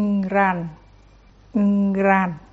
Ngran. Ngran.